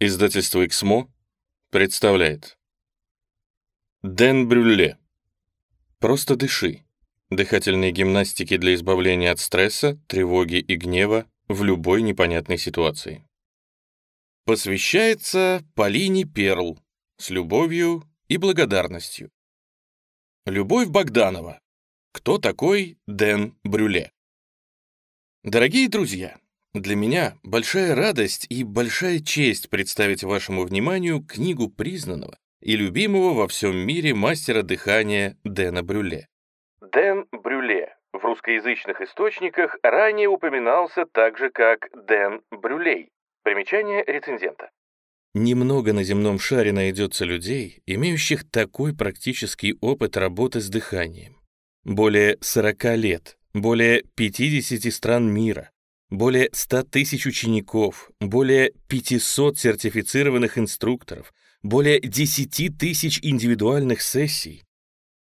Издательство «Эксмо» представляет Дэн Брюле «Просто дыши» Дыхательные гимнастики для избавления от стресса, тревоги и гнева в любой непонятной ситуации. Посвящается Полине Перл с любовью и благодарностью. Любовь Богданова. Кто такой Дэн Брюле? Дорогие друзья, для меня большая радость и большая честь представить вашему вниманию книгу признанного и любимого во всем мире мастера дыхания Дэна Брюле. Дэн Брюле в русскоязычных источниках ранее упоминался также как Дэн Брюлей. Примечание рецензента. Немного на земном шаре найдется людей, имеющих такой практический опыт работы с дыханием. Более 40 лет, более 50 стран мира, более 100 тысяч учеников, более 500 сертифицированных инструкторов, более 10 тысяч индивидуальных сессий.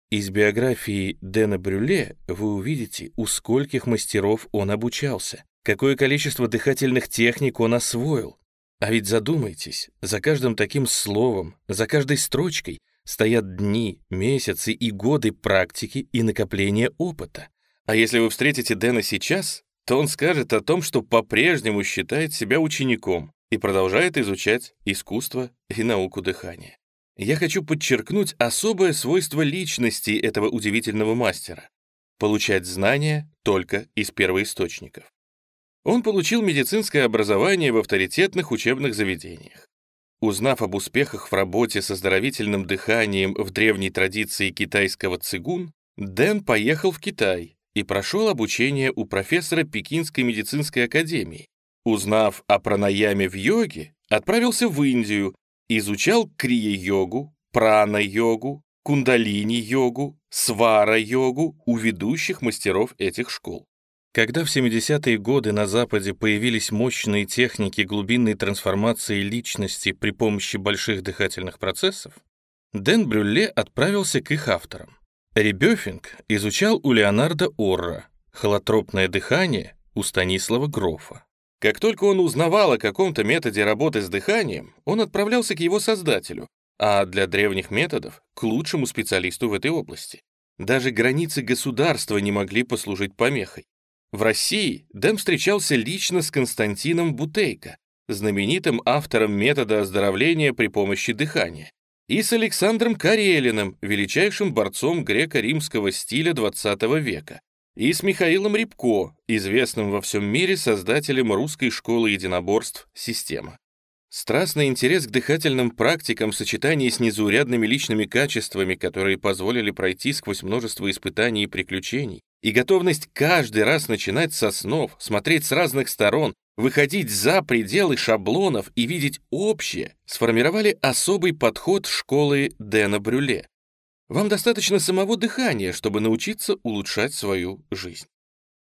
Из биографии Дэна Брюле вы увидите, у скольких мастеров он обучался, какое количество дыхательных техник он освоил. А ведь задумайтесь, за каждым таким словом, за каждой строчкой стоят дни, месяцы и годы практики и накопления опыта. А если вы встретите Дэна сейчас, то он скажет о том, что по-прежнему считает себя учеником и продолжает изучать искусство и науку дыхания. Я хочу подчеркнуть особое свойство личности этого удивительного мастера — получать знания только из первоисточников. Он получил медицинское образование в авторитетных учебных заведениях. Узнав об успехах в работе с оздоровительным дыханием в древней традиции китайского цигун, Дэн поехал в Китай и прошел обучение у профессора Пекинской медицинской академии. Узнав о пранаяме в йоге, отправился в Индию, изучал крия-йогу, прана-йогу, кундалини-йогу, свара-йогу у ведущих мастеров этих школ. Когда в 70-е годы на Западе появились мощные техники глубинной трансформации личности при помощи больших дыхательных процессов, Дэн Брюлле отправился к их авторам. Ребёфинг изучал у Леонарда Орра, холотропное дыхание у Станислава Грофа. Как только он узнавал о каком-то методе работы с дыханием, он отправлялся к его создателю, а для древних методов — к лучшему специалисту в этой области. Даже границы государства не могли послужить помехой. В России Дэм встречался лично с Константином Бутейко, знаменитым автором метода оздоровления при помощи дыхания и с Александром Карелиным, величайшим борцом греко-римского стиля XX века, и с Михаилом Рябко, известным во всем мире создателем русской школы единоборств «Система». Страстный интерес к дыхательным практикам в сочетании с незаурядными личными качествами, которые позволили пройти сквозь множество испытаний и приключений, и готовность каждый раз начинать со снов, смотреть с разных сторон, выходить за пределы шаблонов и видеть общее, сформировали особый подход школы Дэна Брюле. Вам достаточно самого дыхания, чтобы научиться улучшать свою жизнь.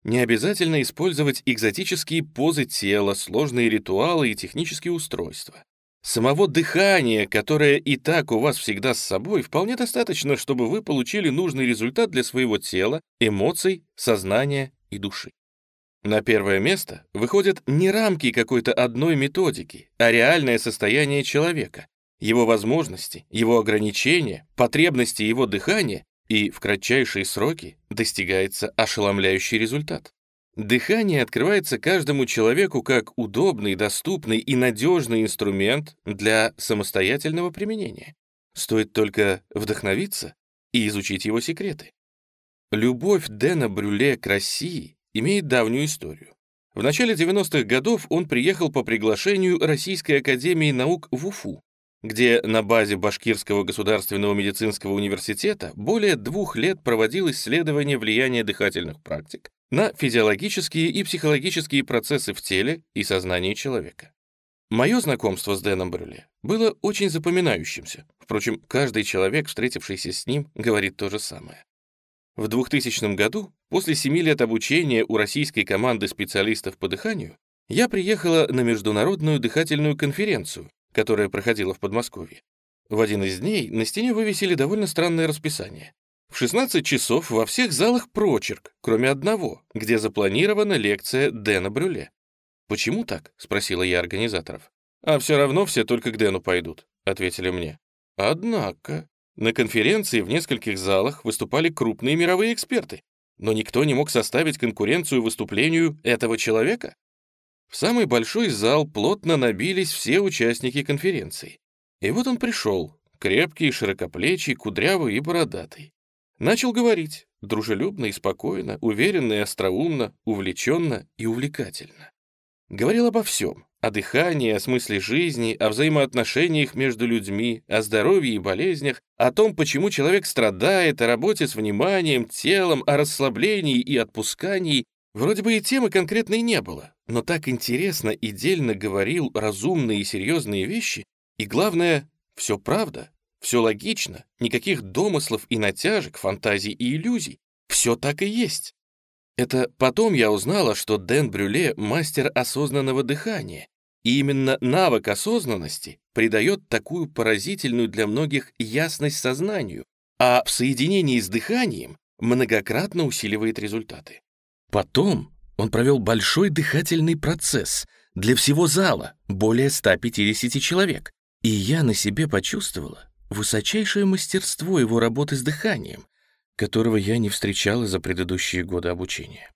Не обязательно использовать экзотические позы тела, сложные ритуалы и технические устройства. Самого дыхания, которое и так у вас всегда с собой, вполне достаточно, чтобы вы получили нужный результат для своего тела, эмоций, сознания и души. На первое место выходят не рамки какой-то одной методики, а реальное состояние человека, его возможности, его ограничения, потребности его дыхания, и в кратчайшие сроки достигается ошеломляющий результат. Дыхание открывается каждому человеку как удобный, доступный и надежный инструмент для самостоятельного применения. Стоит только вдохновиться и изучить его секреты. Любовь Дэна Брюле к России имеет давнюю историю. В начале 90-х годов он приехал по приглашению Российской академии наук в Уфу, где на базе Башкирского государственного медицинского университета более двух лет проводил исследование влияния дыхательных практик на физиологические и психологические процессы в теле и сознании человека. Мое знакомство с Дэном Брюле было очень запоминающимся. Впрочем, каждый человек, встретившийся с ним, говорит то же самое. В 2000 году, после семи лет обучения у российской команды специалистов по дыханию, я приехала на международную дыхательную конференцию, которая проходила в Подмосковье. В один из дней на стене вывесили довольно странное расписание. В 16 часов во всех залах прочерк, кроме одного, где запланирована лекция Дэна Брюле. «Почему так?» — спросила я организаторов. А все равно все только к Дэну пойдут, ответили мне. Однако, на конференции в нескольких залах выступали крупные мировые эксперты, но никто не мог составить конкуренцию выступлению этого человека. В самый большой зал плотно набились все участники конференции. И вот он пришел, крепкий, широкоплечий, кудрявый и бородатый. Начал говорить, дружелюбно и спокойно, уверенно и остроумно, увлеченно и увлекательно. Говорил обо всем, о дыхании, о смысле жизни, о взаимоотношениях между людьми, о здоровье и болезнях, о том, почему человек страдает, о работе с вниманием, телом, о расслаблении и отпускании. Вроде бы и темы конкретной не было, но так интересно и дельно говорил разумные и серьезные вещи, и главное, все правда, все логично, никаких домыслов и натяжек, фантазий и иллюзий. Все так и есть. Это потом я узнала, что Дэн Брюле — мастер осознанного дыхания, и именно навык осознанности придает такую поразительную для многих ясность сознанию, а в соединении с дыханием многократно усиливает результаты. Потом он провел большой дыхательный процесс для всего зала, более 150 человек, и я на себе почувствовала высочайшее мастерство его работы с дыханием, которого я не встречала за предыдущие годы обучения.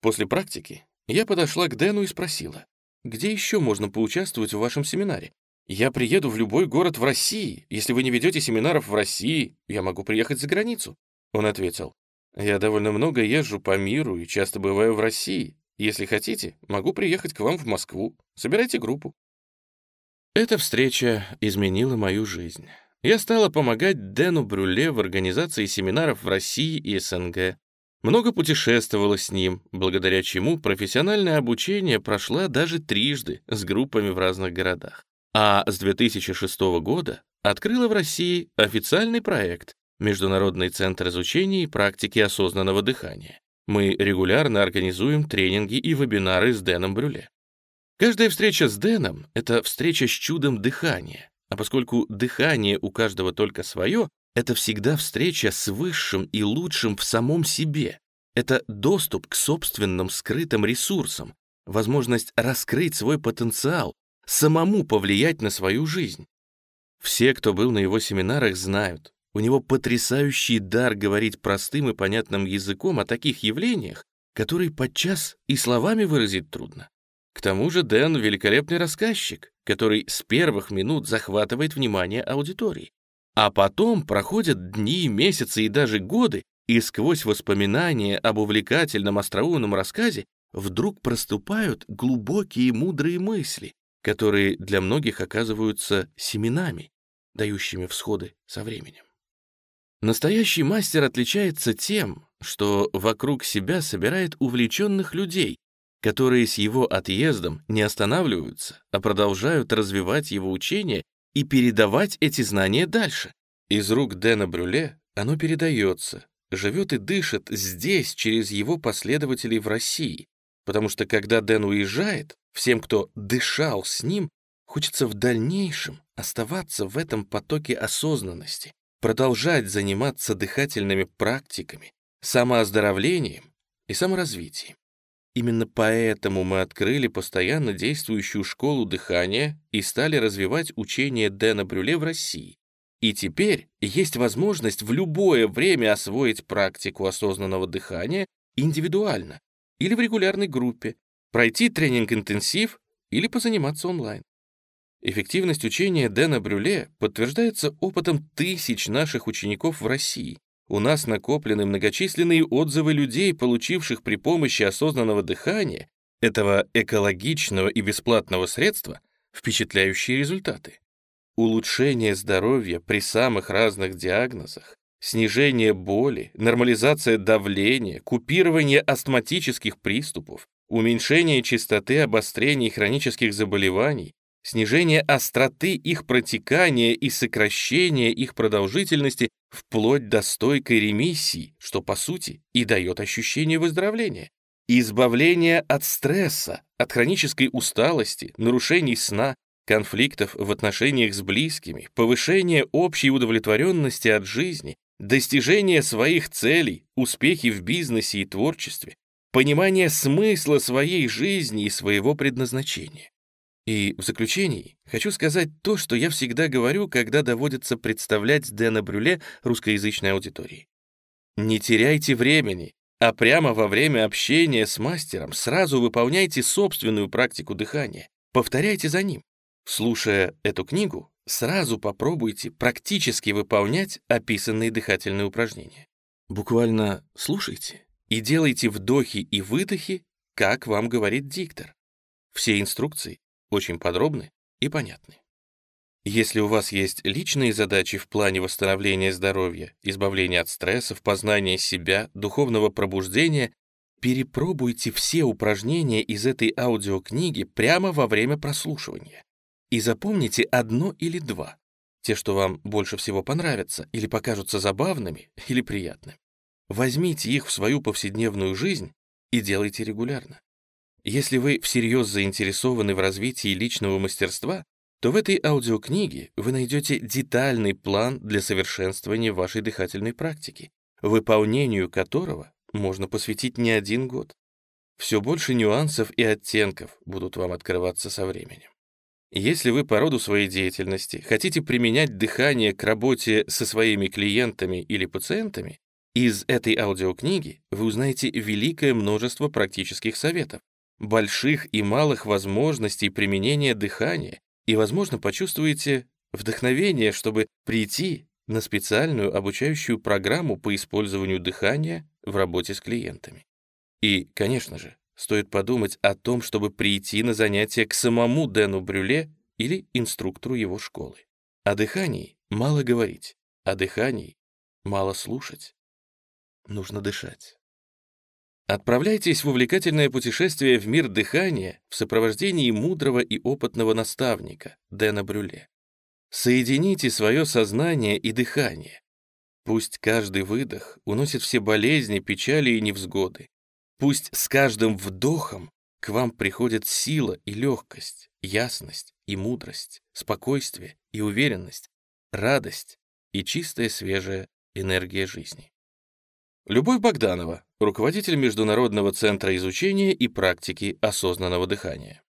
После практики я подошла к Дэну и спросила, где еще можно поучаствовать в вашем семинаре? Я приеду в любой город в России. Если вы не ведете семинаров в России, я могу приехать за границу. Он ответил, я довольно много езжу по миру и часто бываю в России. Если хотите, могу приехать к вам в Москву. Собирайте группу. Эта встреча изменила мою жизнь я стала помогать Дэну Брюле в организации семинаров в России и СНГ. Много путешествовала с ним, благодаря чему профессиональное обучение прошла даже трижды с группами в разных городах. А с 2006 года открыла в России официальный проект Международный центр изучения и практики осознанного дыхания. Мы регулярно организуем тренинги и вебинары с Дэном Брюле. Каждая встреча с Дэном — это встреча с чудом дыхания, а поскольку дыхание у каждого только свое, это всегда встреча с высшим и лучшим в самом себе. Это доступ к собственным скрытым ресурсам, возможность раскрыть свой потенциал, самому повлиять на свою жизнь. Все, кто был на его семинарах, знают, у него потрясающий дар говорить простым и понятным языком о таких явлениях, которые подчас и словами выразить трудно. К тому же Дэн — великолепный рассказчик, который с первых минут захватывает внимание аудитории. А потом проходят дни, месяцы и даже годы, и сквозь воспоминания об увлекательном остроумном рассказе вдруг проступают глубокие мудрые мысли, которые для многих оказываются семенами, дающими всходы со временем. Настоящий мастер отличается тем, что вокруг себя собирает увлеченных людей, которые с его отъездом не останавливаются, а продолжают развивать его учение и передавать эти знания дальше. Из рук Дэна Брюле оно передается, живет и дышит здесь через его последователей в России, потому что когда Дэн уезжает, всем, кто дышал с ним, хочется в дальнейшем оставаться в этом потоке осознанности, продолжать заниматься дыхательными практиками, самооздоровлением и саморазвитием. Именно поэтому мы открыли постоянно действующую школу дыхания и стали развивать учение Дэна Брюле в России. И теперь есть возможность в любое время освоить практику осознанного дыхания индивидуально или в регулярной группе, пройти тренинг-интенсив или позаниматься онлайн. Эффективность учения Дэна Брюле подтверждается опытом тысяч наших учеников в России, у нас накоплены многочисленные отзывы людей, получивших при помощи осознанного дыхания, этого экологичного и бесплатного средства, впечатляющие результаты. Улучшение здоровья при самых разных диагнозах, снижение боли, нормализация давления, купирование астматических приступов, уменьшение частоты обострений хронических заболеваний, снижение остроты их протекания и сокращение их продолжительности вплоть до стойкой ремиссии, что, по сути, и дает ощущение выздоровления. Избавление от стресса, от хронической усталости, нарушений сна, конфликтов в отношениях с близкими, повышение общей удовлетворенности от жизни, достижение своих целей, успехи в бизнесе и творчестве, понимание смысла своей жизни и своего предназначения. И в заключении хочу сказать то, что я всегда говорю, когда доводится представлять Дэна Брюле русскоязычной аудитории. Не теряйте времени, а прямо во время общения с мастером сразу выполняйте собственную практику дыхания, повторяйте за ним. Слушая эту книгу, сразу попробуйте практически выполнять описанные дыхательные упражнения. Буквально слушайте и делайте вдохи и выдохи, как вам говорит диктор. Все инструкции очень подробны и понятны. Если у вас есть личные задачи в плане восстановления здоровья, избавления от стрессов, познания себя, духовного пробуждения, перепробуйте все упражнения из этой аудиокниги прямо во время прослушивания. И запомните одно или два, те, что вам больше всего понравятся или покажутся забавными или приятными. Возьмите их в свою повседневную жизнь и делайте регулярно. Если вы всерьез заинтересованы в развитии личного мастерства, то в этой аудиокниге вы найдете детальный план для совершенствования вашей дыхательной практики, выполнению которого можно посвятить не один год. Все больше нюансов и оттенков будут вам открываться со временем. Если вы по роду своей деятельности хотите применять дыхание к работе со своими клиентами или пациентами, из этой аудиокниги вы узнаете великое множество практических советов, больших и малых возможностей применения дыхания и, возможно, почувствуете вдохновение, чтобы прийти на специальную обучающую программу по использованию дыхания в работе с клиентами. И, конечно же, стоит подумать о том, чтобы прийти на занятия к самому Дэну Брюле или инструктору его школы. О дыхании мало говорить, о дыхании мало слушать. Нужно дышать. Отправляйтесь в увлекательное путешествие в мир дыхания в сопровождении мудрого и опытного наставника Дэна Брюле. Соедините свое сознание и дыхание. Пусть каждый выдох уносит все болезни, печали и невзгоды. Пусть с каждым вдохом к вам приходит сила и легкость, ясность и мудрость, спокойствие и уверенность, радость и чистая свежая энергия жизни. Любовь Богданова, руководитель Международного центра изучения и практики осознанного дыхания.